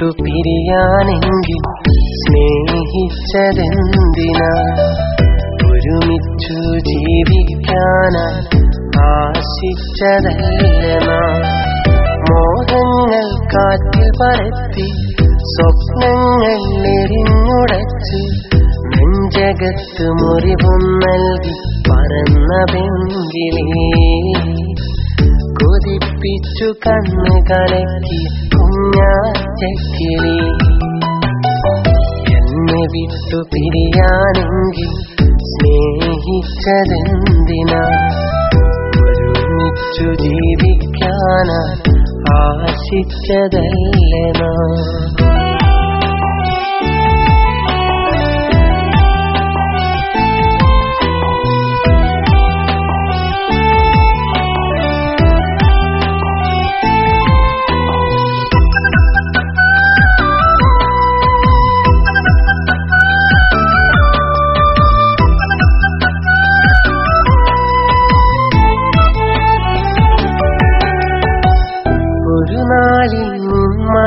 വിട്ടു പിരിയാനെങ്കിൽ സ്നേഹിച്ചതെന്തിനാ? ഒരുമിച്ചു ജീവിക്കാനാ ആശിച്ചതല്ല മോഹങ്ങൾ കാറ്റിൽ പറത്തി സ്വപ്നങ്ങൾ എരിഞ്ഞുടച്ച് നെഞ്ചകത്ത് മുറിവും നൽകി പറന്ന പെങ്കിലേ കൊതിപ്പിച്ചു കണ്ണ് കലക്കി കുഞ്ഞാറ്റക്കിളി എന്നെ വിട്ടു പിരിയാനെങ്കിൽ സ്നേഹിച്ചതെന്തിനാ? ഒരുമിച്ചു ജീവിക്കാനാ ആശിച്ചതല്ലേ നാം?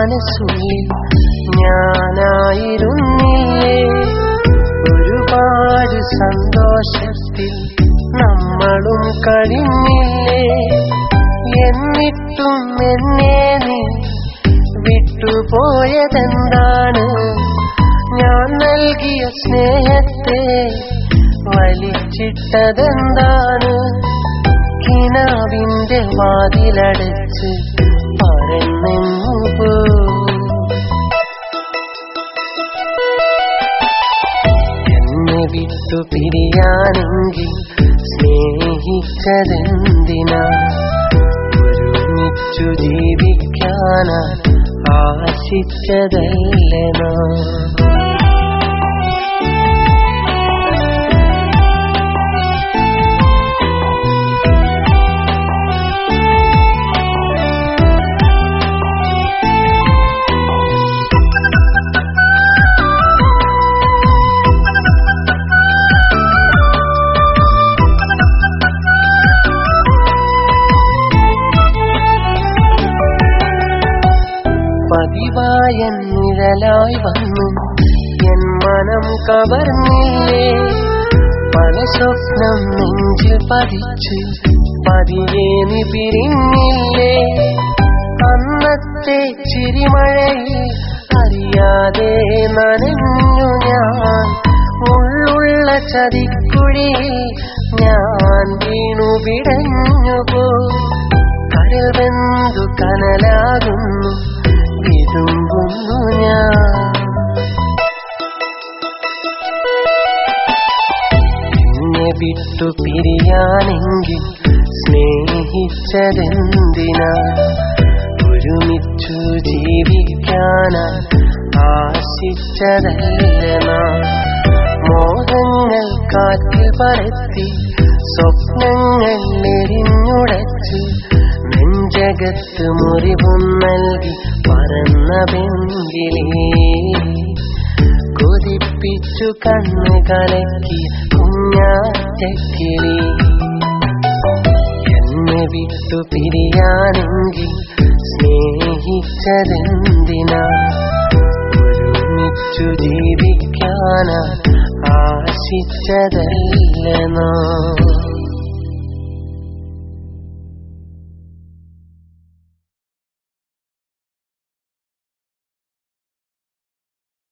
മനസ്സുള്ളിൽ ഞാനായിരുന്നില്ലേ ഒരുപാട് സന്തോഷത്തിൽ നമ്മളും കഴിഞ്ഞില്ലേ? എന്നിട്ടും എന്നെ നീ വിട്ടുപോയതെന്താണ്? ഞാൻ നൽകിയ സ്നേഹത്തെ വലിച്ചിട്ടതെന്താണ്? കിനാവിന്റെ വാതിലടച്ച് സ്നേഹിച്ചതെന്തിനാ ഒരുമിച്ചു ജീവിക്കാനാ ആശിച്ചതല്ലേ നാം? പതിവായ നിഴലായി വന്നു. എൻ മനം കവർന്നില്ലേ? പല സ്വപ്നം നെഞ്ചിൽ പതിച്ചു. പതിയെ നീ പിരിഞ്ഞില്ലേ അന്നത്തെ ചിരിമഴയിൽ അറിയാതെ നനഞ്ഞു ഞാൻ. ഉള്ളുള്ള ചതിക്കുഴിയിൽ ഞാൻ വീണു വിടഞ്ഞു പോ കടൽ വെന്തു കനലാകുന്നു. വിതുമ്പുന്നു ഞാൻ. എന്നെ വിട്ടു പിരിയാനെങ്കിൽ സ്നേഹിച്ചതെന്തിനാ? ഒരുമിച്ചു ജീവിക്കാനാ ആശിച്ചതല്ല മോഹങ്ങൾ കാറ്റിൽ പരത്തി സ്വപ്നങ്ങൾ എരിഞ്ഞുടച്ച് നെഞ്ചകത്ത് മുറിവും നൽകി പറന്ന പെങ്കിലേ കൊതിപ്പിച്ചു കണ്ണ് കലക്കി കുഞ്ഞാറ്റക്കിളി. എന്നെ വിട്ടു പിരിയാനെങ്കിൽ സ്നേഹിച്ചതെന്തിനാ? ഒരുമിച്ചു ജീവിക്കാനാ ആശിച്ചതല്ല നാം